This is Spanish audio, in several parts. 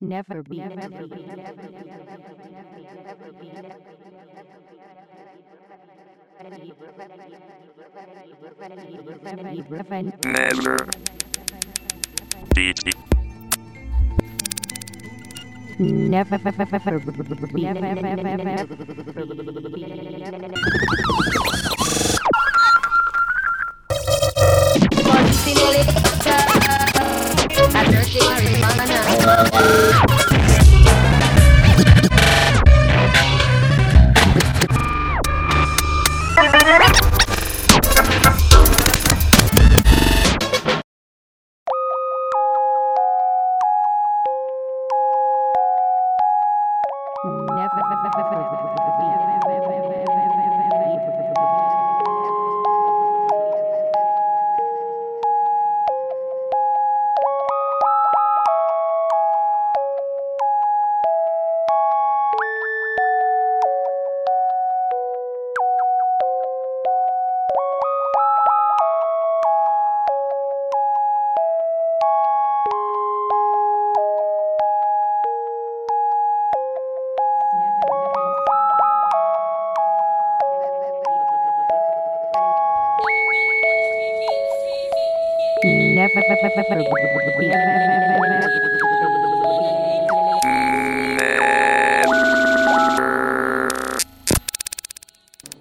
Never be. Never be. Never. Beat. Never be. Oh, my God.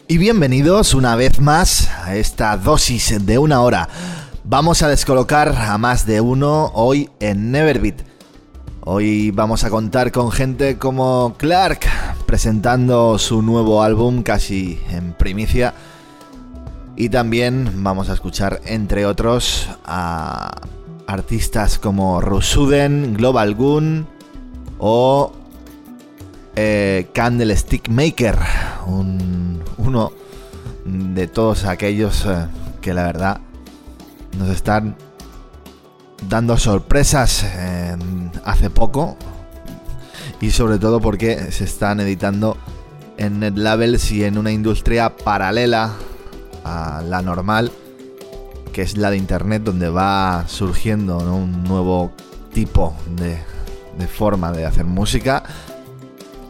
Y bienvenidos una vez más a esta dosis de una hora. Vamos a descolocar a más de uno hoy en Neverbeat. Hoy vamos a contar con gente como Clark presentando su nuevo álbum casi en primicia. Y también vamos a escuchar, entre otros, a artistas como Rusuden, Global Goon o eh, Candlestick Maker, un, uno de todos aquellos eh, que la verdad nos están dando sorpresas hace poco y sobre todo porque se están editando en net labels y en una industria paralela a la normal que es la de internet donde va surgiendo un nuevo tipo de, forma de hacer música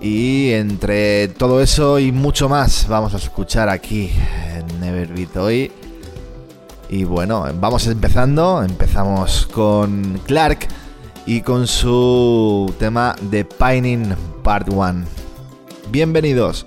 y entre todo eso y mucho más vamos a escuchar aquí en Neverbeat hoy. Y bueno, vamos empezando. Empezamos con Clark y con su tema de Pining Part 1. Bienvenidos.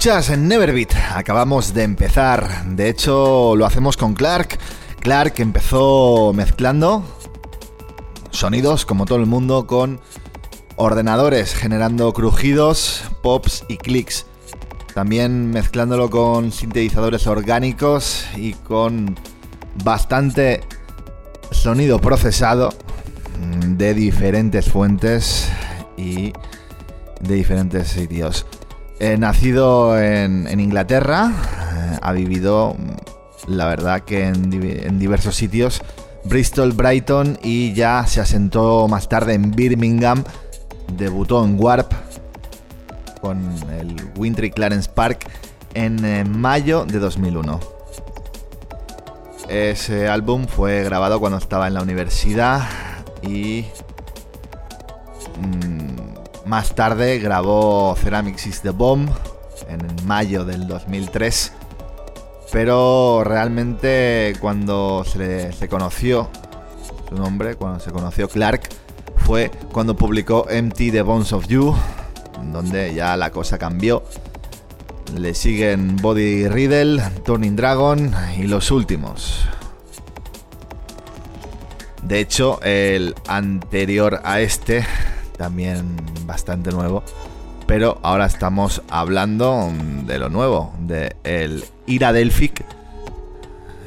Escuchas en Neverbeat, acabamos de empezar, de hecho lo hacemos con Clark. Clark empezó mezclando sonidos como todo el mundo con ordenadores generando crujidos, pops y clics. También mezclándolo con sintetizadores orgánicos y con bastante sonido procesado de diferentes fuentes y de diferentes sitios. Nacido en, Inglaterra, eh, ha vivido, la verdad, que en, diversos sitios. Bristol, Brighton y ya se asentó más tarde en Birmingham. Debutó en Warp con el Wintry Clarence Park en eh, mayo de 2001. Ese álbum fue grabado cuando estaba en la universidad y mm, más tarde grabó Ceramics is the Bomb en mayo del 2003. Pero realmente cuando se, se conoció su nombre, cuando se conoció Clark, fue cuando publicó Empty the Bones of You, donde ya la cosa cambió. Le siguen Body Riddle, Turning Dragon y los últimos. De hecho, el anterior a este también bastante nuevo. Pero ahora estamos hablando de lo nuevo, de el Ira Delphic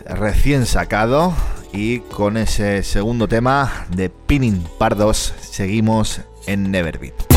recién sacado y con ese segundo tema de Pinning Pardos seguimos en Neverbeat.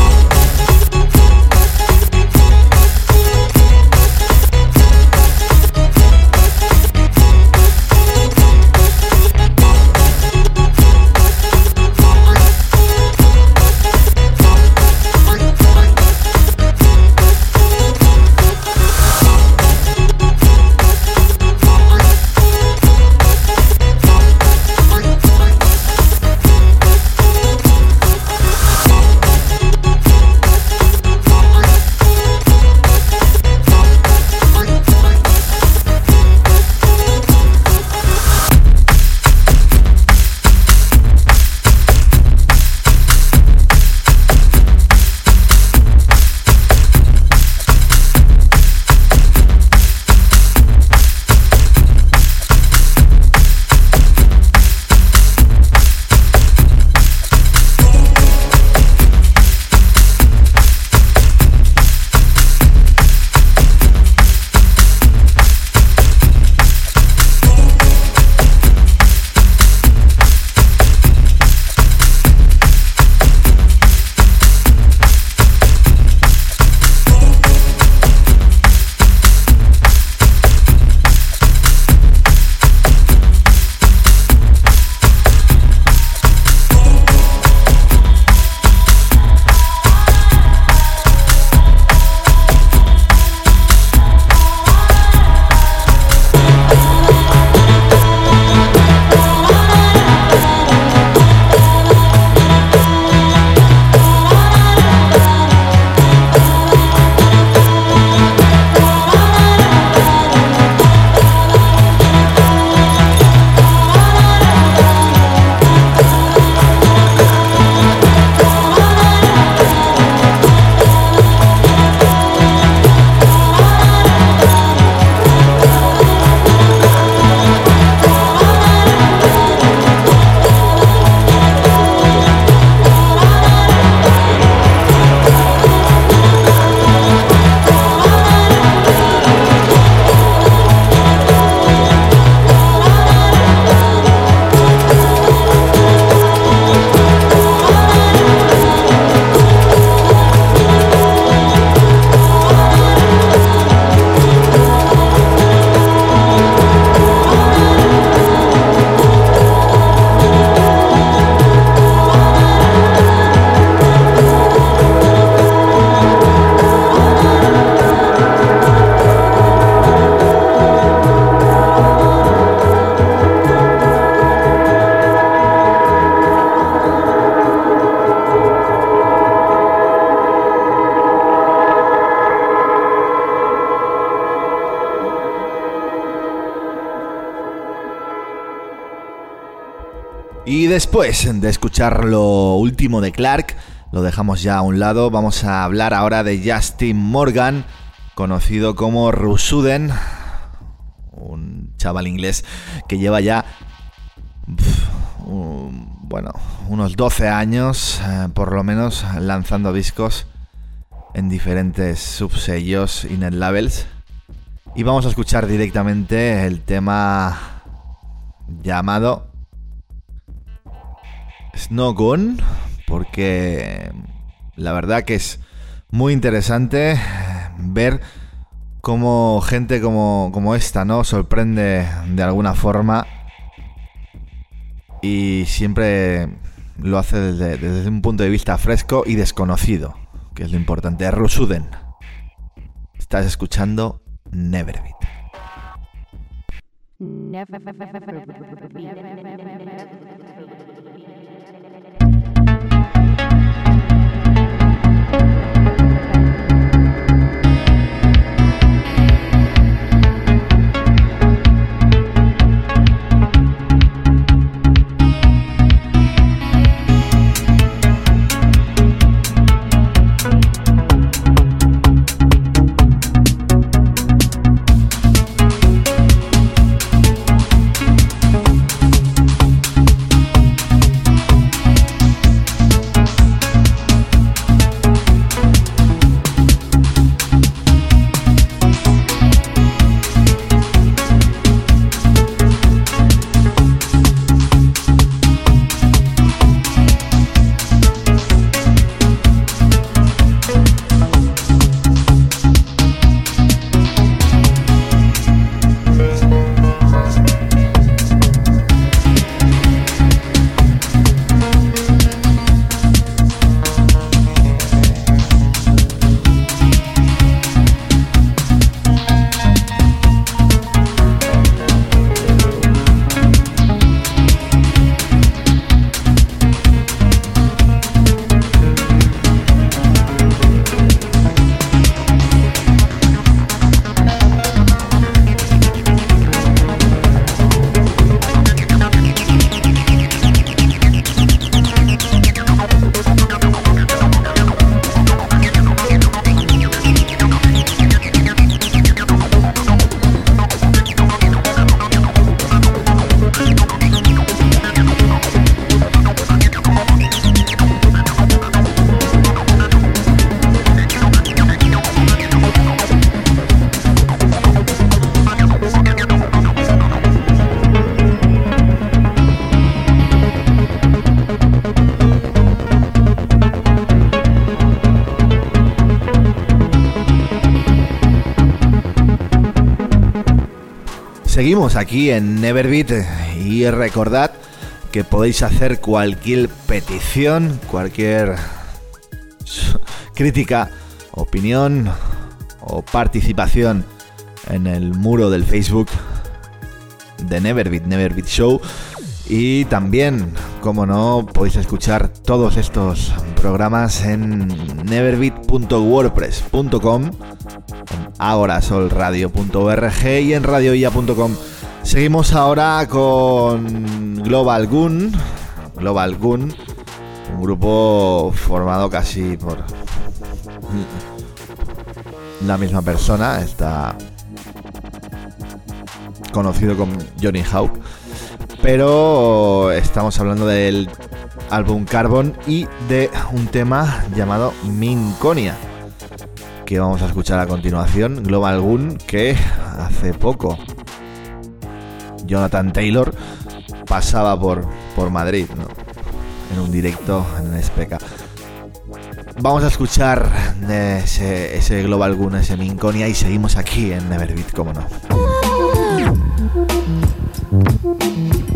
Después de escuchar lo último de Clark, lo dejamos ya a un lado, vamos a hablar ahora de Justin Morgan, conocido como Rusuden, un chaval inglés que lleva ya, bueno, unos 12 años, eh, por lo menos, lanzando discos en diferentes subsellos y net labels. Y vamos a escuchar directamente el tema llamado Snow Gun, porque la verdad que es muy interesante ver cómo gente como, como esta, ¿no? Sorprende de alguna forma y siempre lo hace desde, desde, un punto de vista fresco y desconocido, que es lo importante. Rusuden, estás escuchando Neverbeat. Never Seguimos aquí en Neverbeat y recordad que podéis hacer cualquier petición, cualquier crítica, opinión o participación en el muro del Facebook de Neverbeat, Neverbeat Show. Y también, como no, podéis escuchar todos estos programas en neverbeat.wordpress.com agorasolradio.org y en radioia.com. Seguimos ahora con Global Gun. Global Gun, un grupo formado casi por la misma persona. Está conocido como Johnny Hawk. Pero estamos hablando del álbum Carbon y de un tema llamado Minconia que vamos a escuchar a continuación, Global Gun, que hace poco Jonathan Taylor pasaba por, por Madrid, en un directo en SPK. Vamos a escuchar ese, ese Global Gun, ese Minconia y seguimos aquí en Neverbeat, como no.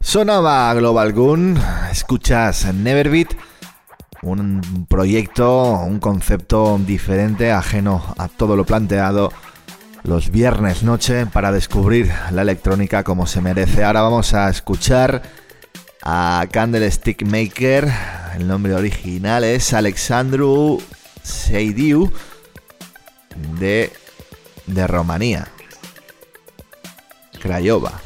Sonaba Global Gun, escuchas Neverbeat, un proyecto, un concepto diferente, ajeno a todo lo planteado los viernes noche para descubrir la electrónica como se merece. Ahora vamos a escuchar a Candlestick Maker, el nombre original es Alexandru Seidiu de, de Rumanía, Craiova.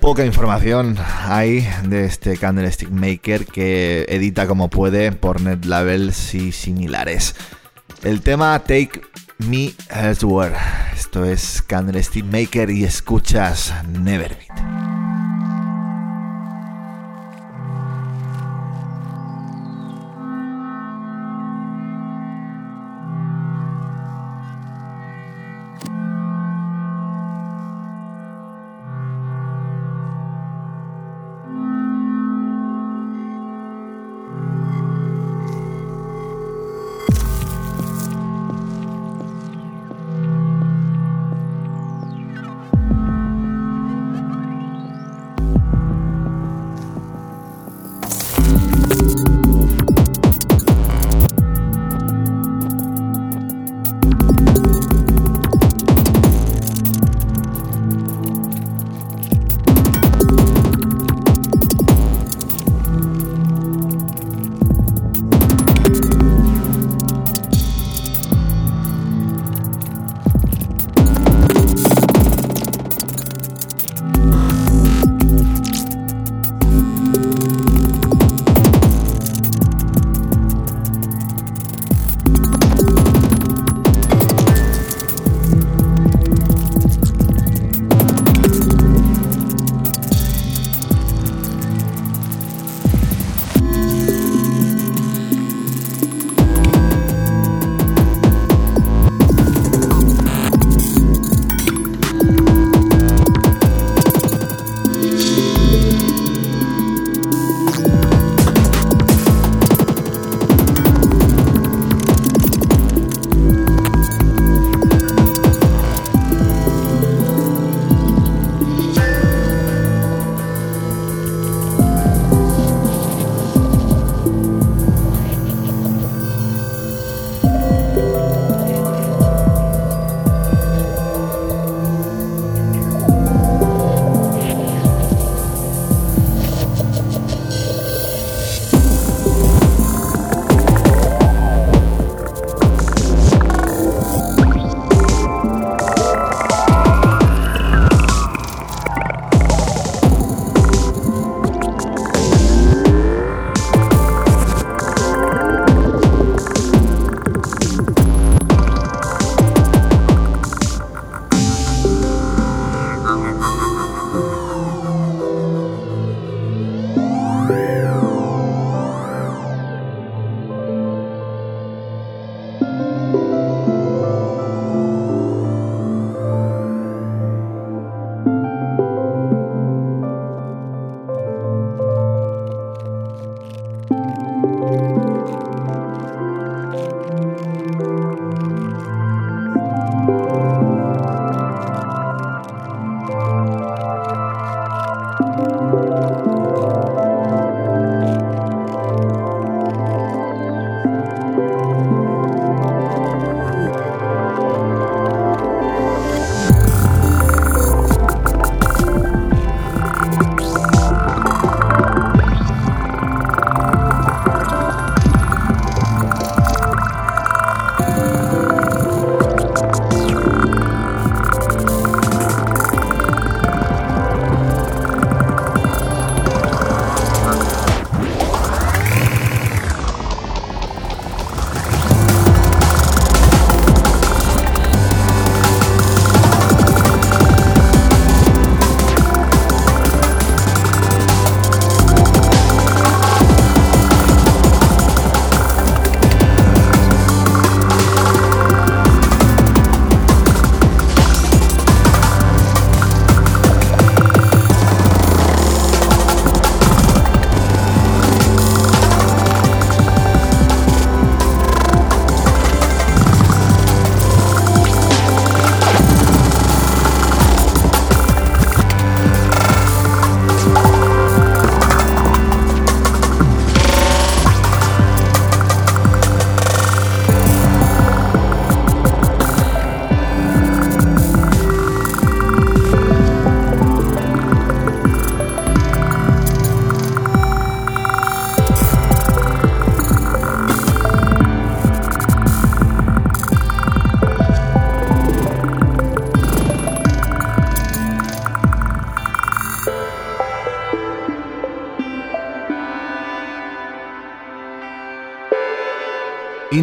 Poca información hay de este Candlestick Maker que edita como puede por net labels y similares. El tema Take Me Elsewhere. Esto es Candlestick Maker y escuchas Neverbeat.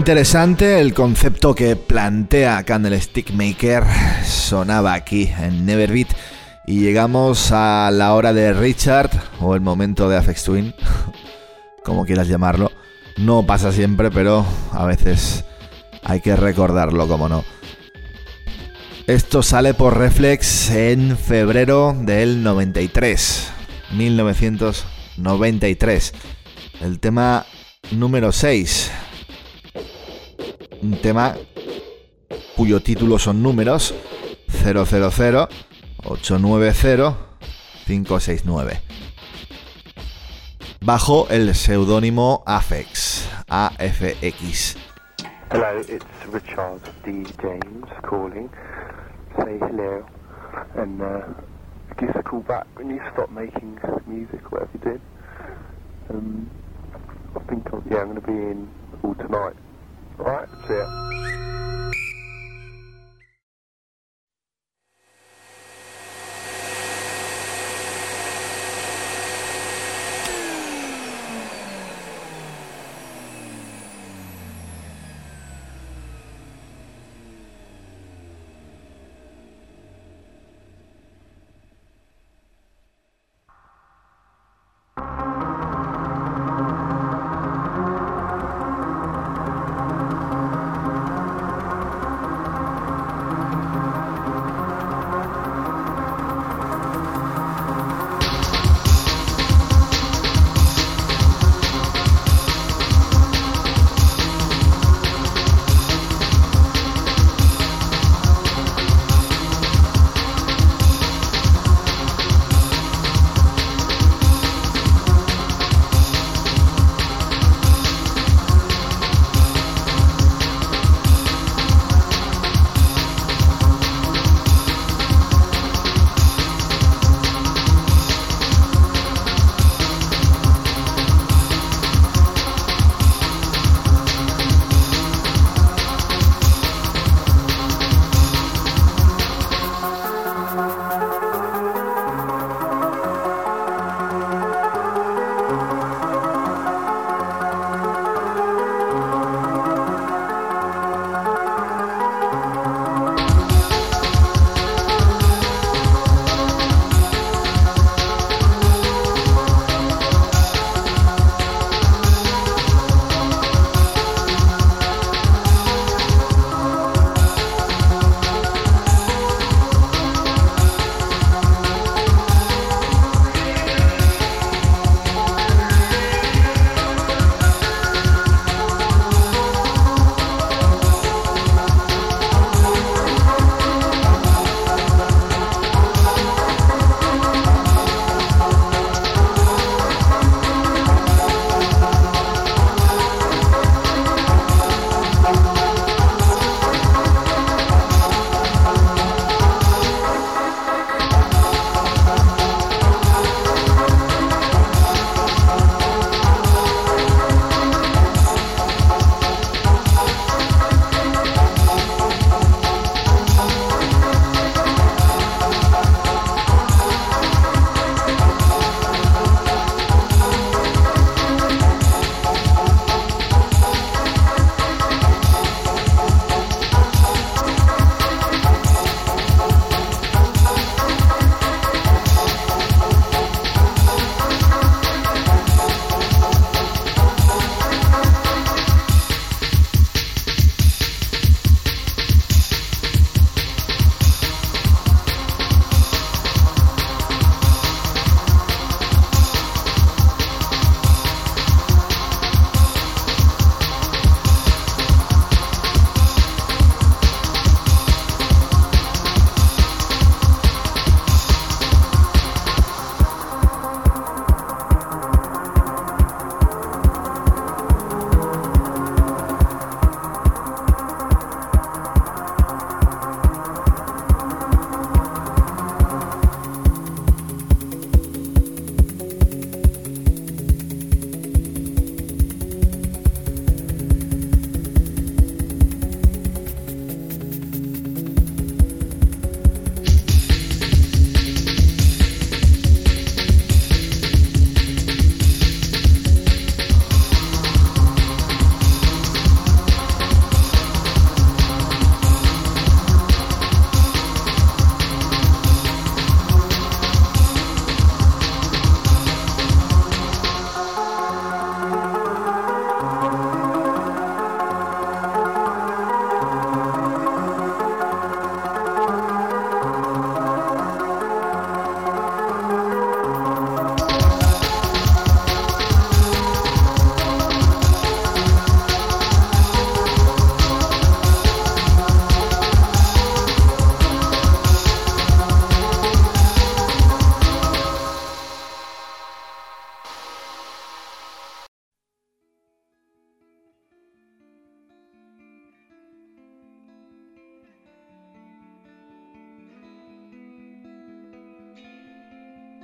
Interesante el concepto que plantea Candlestick Maker. Sonaba aquí en Neverbeat. Y llegamos a la hora de Richard, o el momento de Afex Twin, como quieras llamarlo. No pasa siempre, pero a veces hay que recordarlo, como no. Esto sale por Reflex en febrero del 93. 1993. El tema número 6 un tema cuyo título son números 000 890 569 bajo el seudónimo Afex AFX Hello, it's Richard D. James calling. Say hello, and uh, a call back when you stop making music, whatever you do. Um, I think, I'll, yeah, I'm going to be in all tonight. All right. see ya.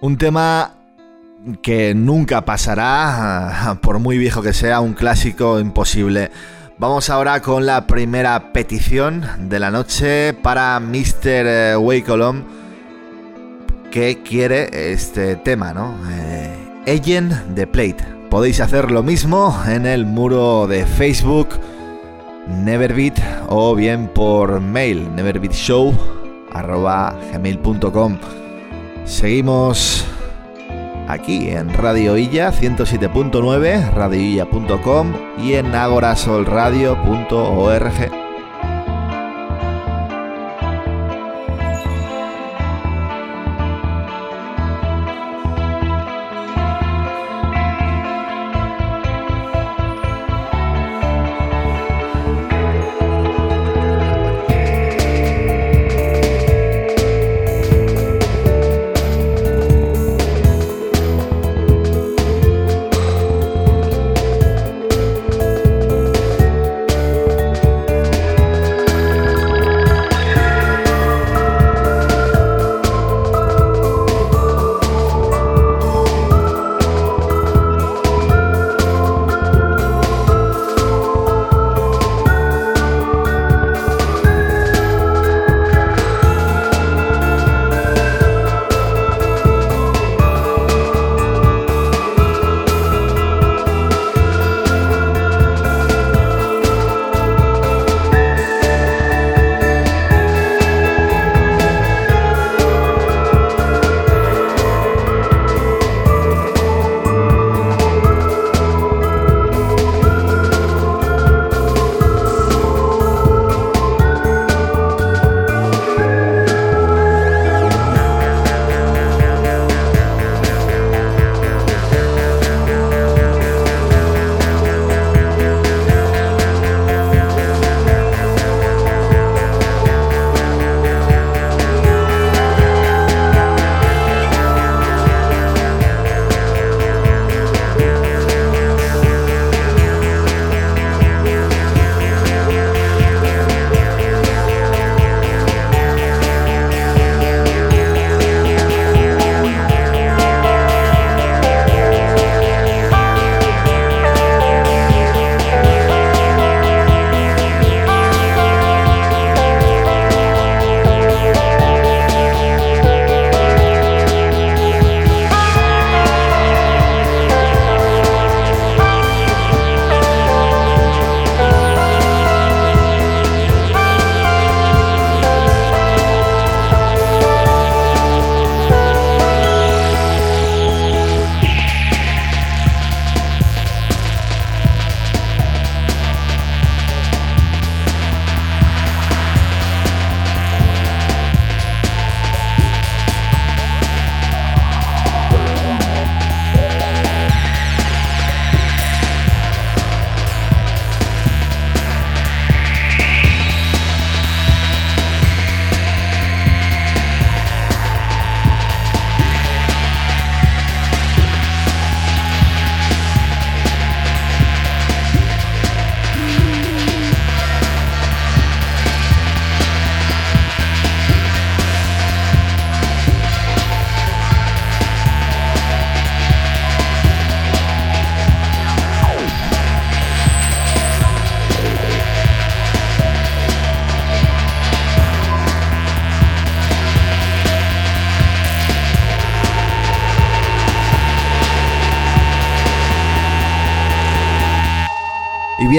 Un tema que nunca pasará, por muy viejo que sea, un clásico imposible. Vamos ahora con la primera petición de la noche para Mr. Wakeolom, que quiere este tema, ¿no? Eh, de Plate. Podéis hacer lo mismo en el muro de Facebook, Neverbeat, o bien por mail, neverbeatshow.gmail.com. Seguimos aquí en Radio Illa 107.9, radioilla.com y en agorasolradio.org.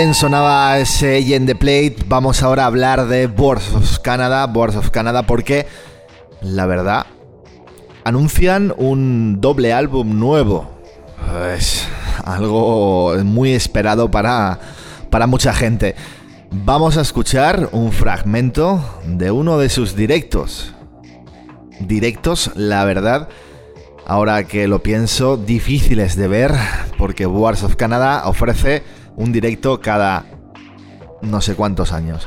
bien sonaba ese en the Plate, vamos ahora a hablar de Boards of Canada, Boards of Canada, porque la verdad anuncian un doble álbum nuevo. Es algo muy esperado para, para mucha gente. Vamos a escuchar un fragmento de uno de sus directos. Directos, la verdad, ahora que lo pienso, difíciles de ver, porque Wars of Canada ofrece un directo cada no sé cuántos años.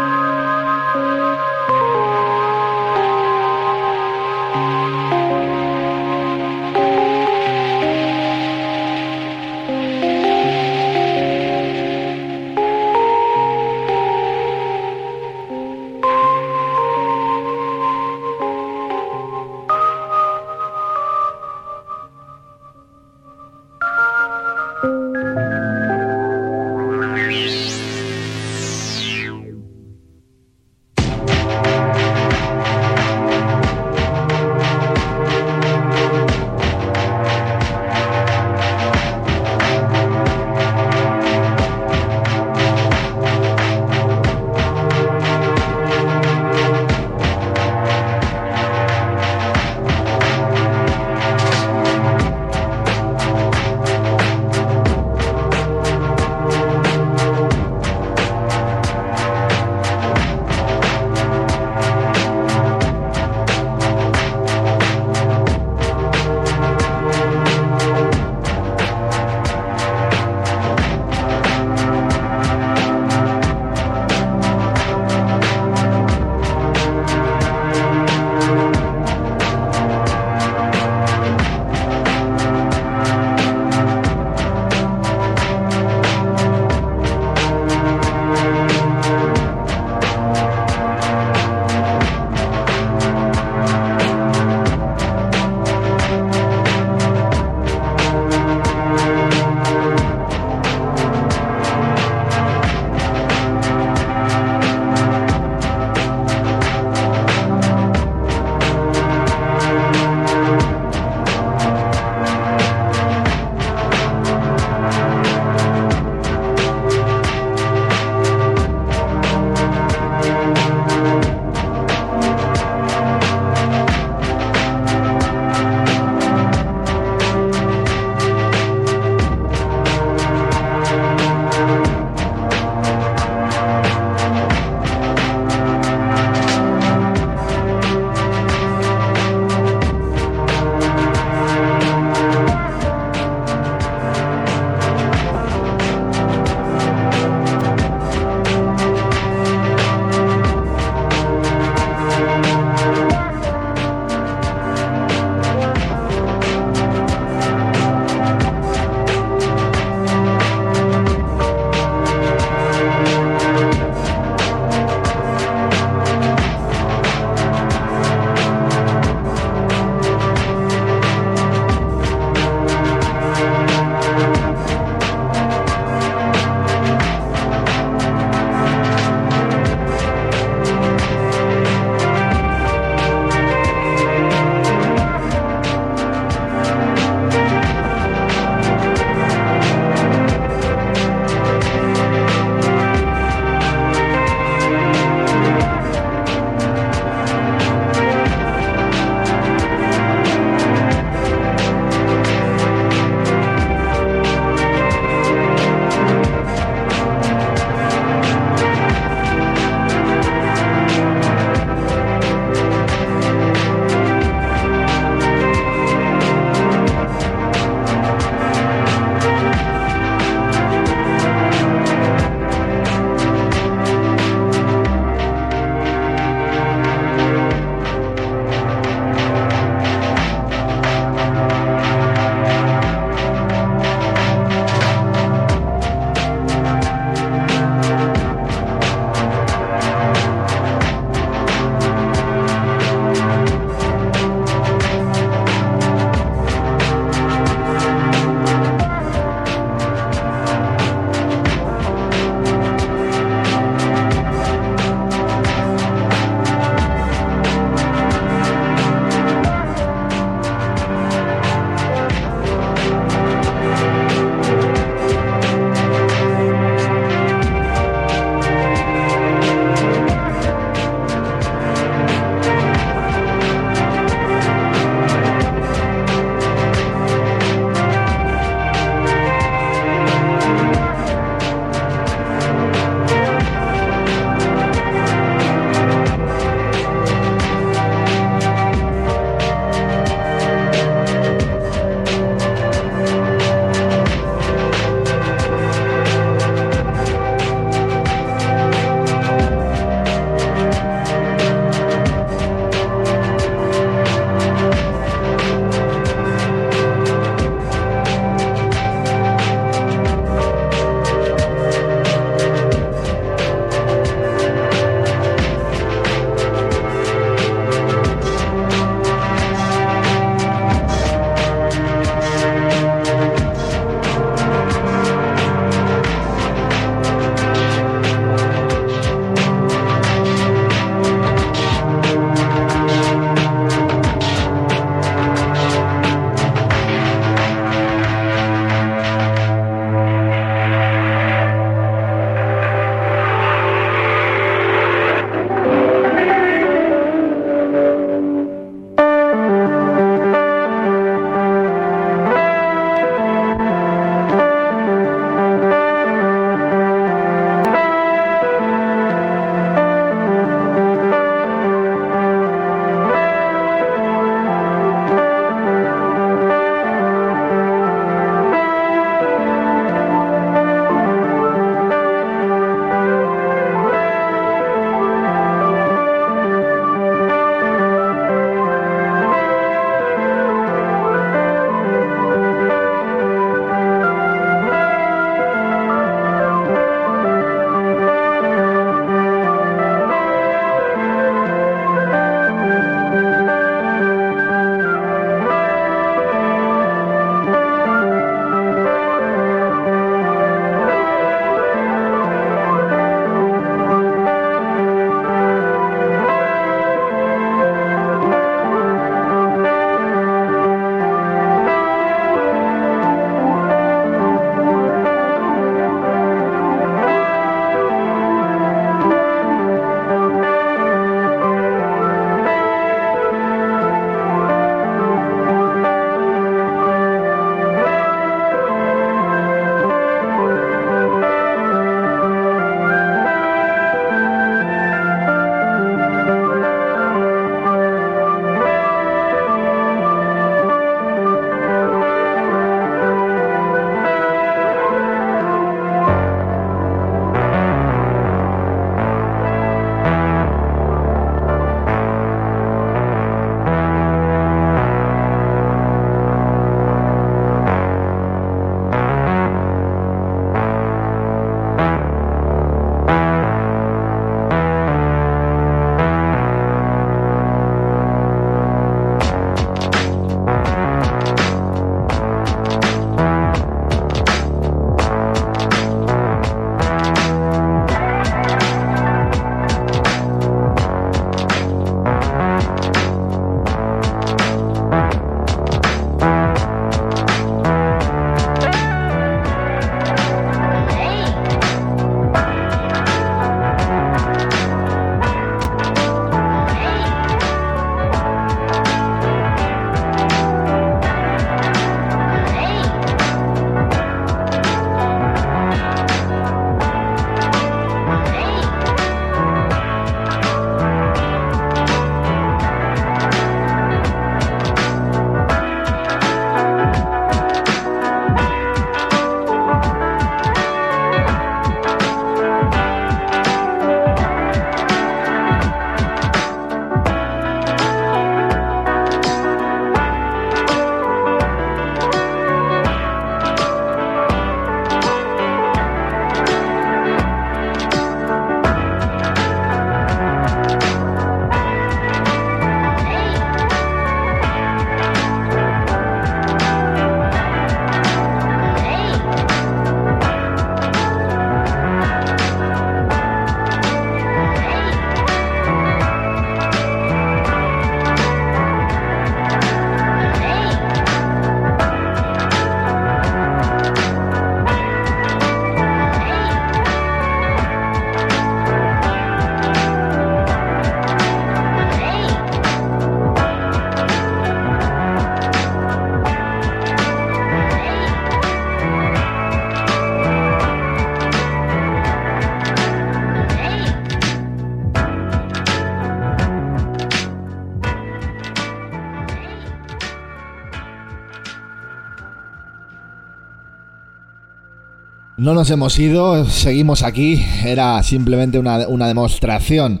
No nos hemos ido, seguimos aquí. Era simplemente una, demostración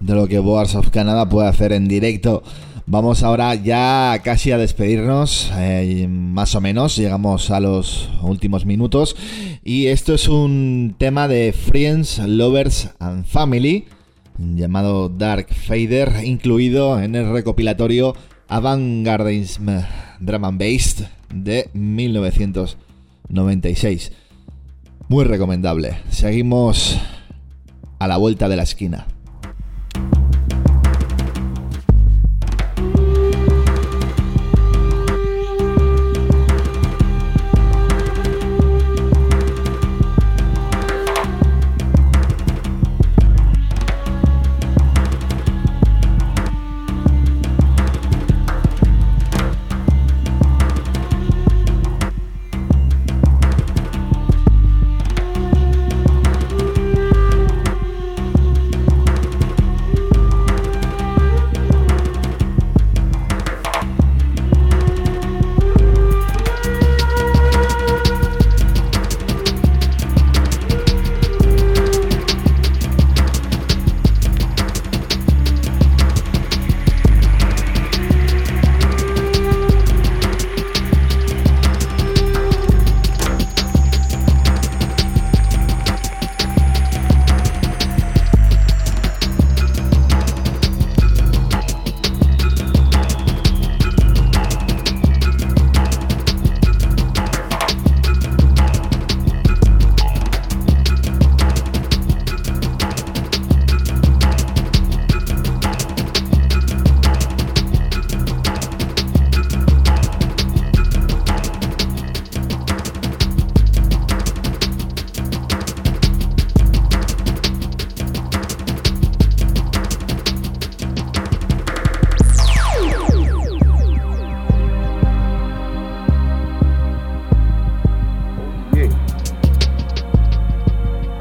de lo que Boards of Canada puede hacer en directo. Vamos ahora ya casi a despedirnos, eh, más o menos, llegamos a los últimos minutos. Y esto es un tema de Friends, Lovers and Family, llamado Dark Fader, incluido en el recopilatorio Avantgardism Drum and Bass de 1996. Muy recomendable. Seguimos a la vuelta de la esquina.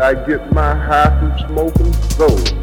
I get my high from smoking those.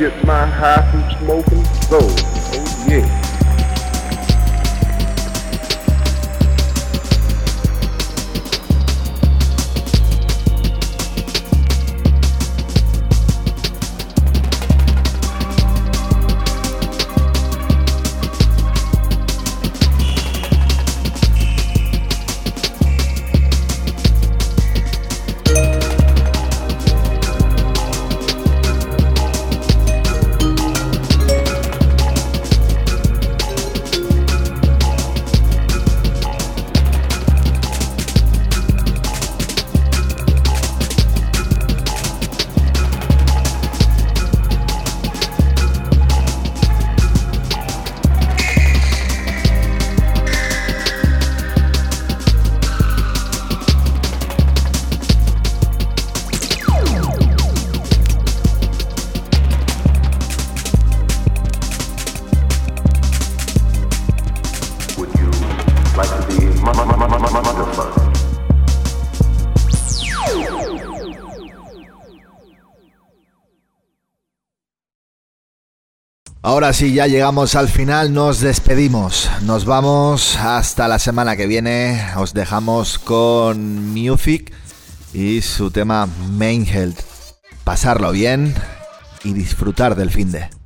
Get my high from smoking those. Ahora sí, ya llegamos al final, nos despedimos. Nos vamos hasta la semana que viene. Os dejamos con Music y su tema Main Health. Pasarlo bien y disfrutar del fin de.